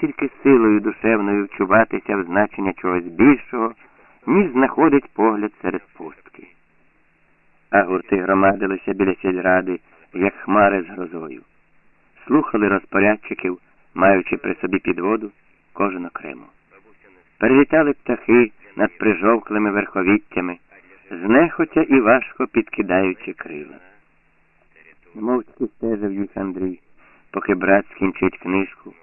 тільки силою душевною вчуватися в значення чогось більшого, ніж знаходить погляд серед пустки. А гурти громадилися біля сільради, як хмари з грозою. Слухали розпорядчиків, маючи при собі підводу, кожен окремо. Перелітали птахи над прижовклими верховіттями, знехотя і важко підкидаючи крила. Мовчки стежив їх Андрій, поки брат скінчить книжку.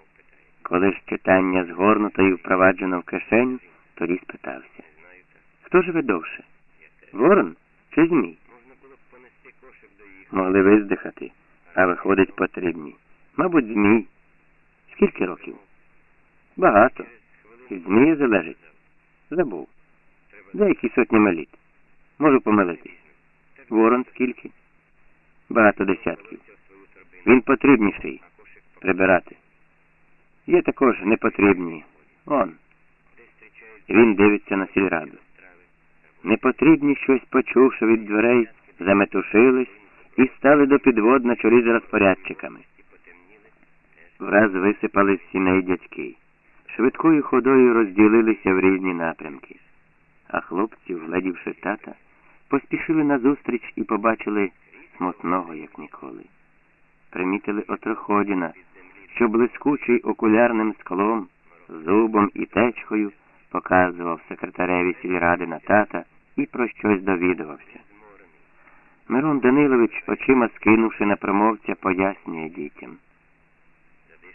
Коли ж читання згорнуто і впроваджено в кишеню, тоді спитався. Хто живе довше? Ворон чи Змій? Могли виздихати, а виходить потрібні. Мабуть, Змій. Скільки років? Багато. Від Змія залежить. Забув. Деякі сотні маліт. Можу помилитись. Ворон скільки? Багато десятків. Він потрібніший прибирати. Є також непотрібні. Он. Він дивиться на сільраду. Непотрібні щось почувши від дверей, заметушились і стали до підвод на чолі з розпорядчиками. Враз висипали з сіней дядьки. Швидкою ходою розділилися в різні напрямки. А хлопці, вгледівши тата, поспішили назустріч і побачили смутного, як ніколи. Примітили отроходіна, що блискучий окулярним склом, зубом і течкою показував секретареві сільради на тата і про щось довідувався. Мирон Данилович, очима скинувши на промовця, пояснює дітям.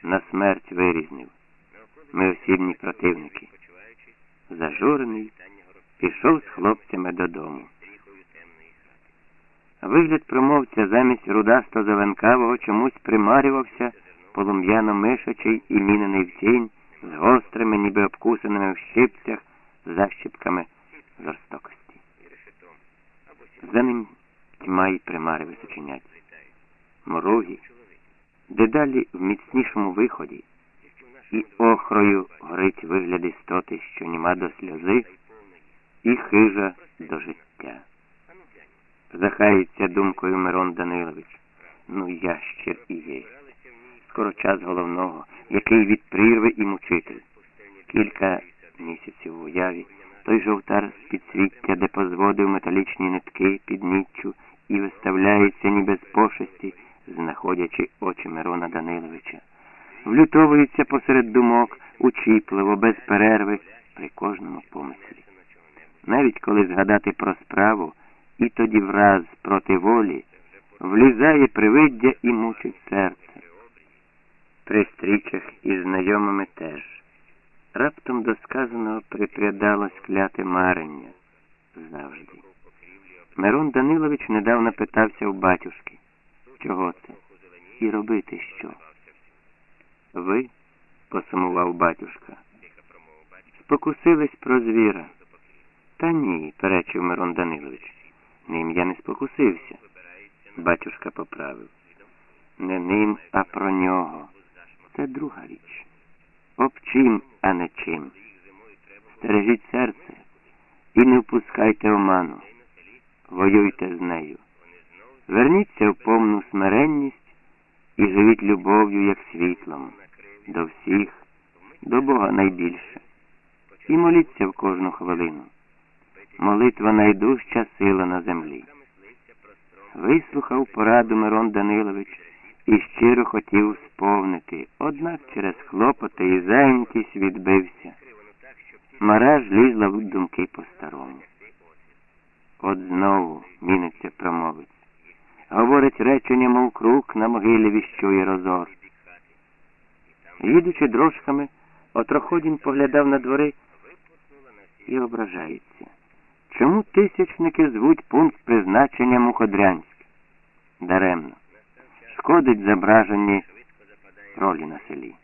На смерть вирізнив. Ми осібні противники. Зажурений, пішов з хлопцями додому. Вигляд промовця замість рудасто зеленкавого чомусь примарювався полум'яно мишачий і мінений в тінь з гострими, ніби обкусаними в щипцях, защіпками жорстокості. За ним тьма й примари височинять. Морогі, дедалі в міцнішому виході, і охрою горить вигляд істоти, що німа до сльози, і хижа до життя. Захається думкою Мирон Данилович. Ну, ящер і є. Скоро час головного, який від прірви і мучитель. Кілька місяців в уяві той жовтар з підсвіття, де позводив металічні нитки під ніччю і виставляється ніби з пошесті, знаходячи очі Мирона Даниловича. Влютовується посеред думок, учіпливо, без перерви, при кожному помислі. Навіть коли згадати про справу, і тоді враз проти волі влізає привиддя і мучить серце. При стрічах із знайомими теж. Раптом до сказаного припрядалось кляте марення завжди. Мирон Данилович недавно питався у батюшки, чого це? І робити що? Ви, посумував батюшка, спокусились про звіра. Та ні, перечив Мирон Данилович. Ним я не спокусився. Батюшка поправив. Не ним, а про нього. Це друга річ. Об чим, а не чим. Стережіть серце і не впускайте оману. Воюйте з нею. Верніться в повну смиренність і живіть любов'ю, як світлом, до всіх, до Бога найбільше. І моліться в кожну хвилину. Молитва найдужча сила на землі. Вислухав пораду Мирон Данилович і щиро хотів сповнити, однак через хлопоти і зайнятість відбився. Мара ж лізла в думки по-старому. От знову міниться промовець. Говорить речення, мов круг на могилі віщує розор. Їдучи дрожками, отроходін поглядав на двори і ображається. Чому тисячники звуть пункт призначення Муходрянськ? Даремно. Шкодить зображені ролі на селі.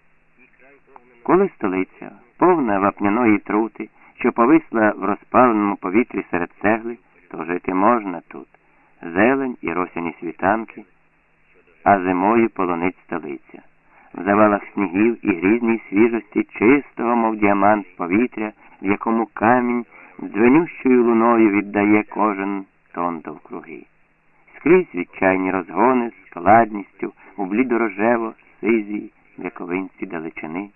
Коли столиця, повна вапняної трути, що повисла в розпаленому повітрі серед цегли, то жити можна тут. Зелень і росяні світанки, а зимою полонить столиця. В завалах снігів і грізній свіжості чистого, мов діамант повітря, в якому камінь дзвенющою луною віддає кожен тон довкруги. Скрізь відчайні розгони складністю у блідорожево, сизій, вековинці далечини.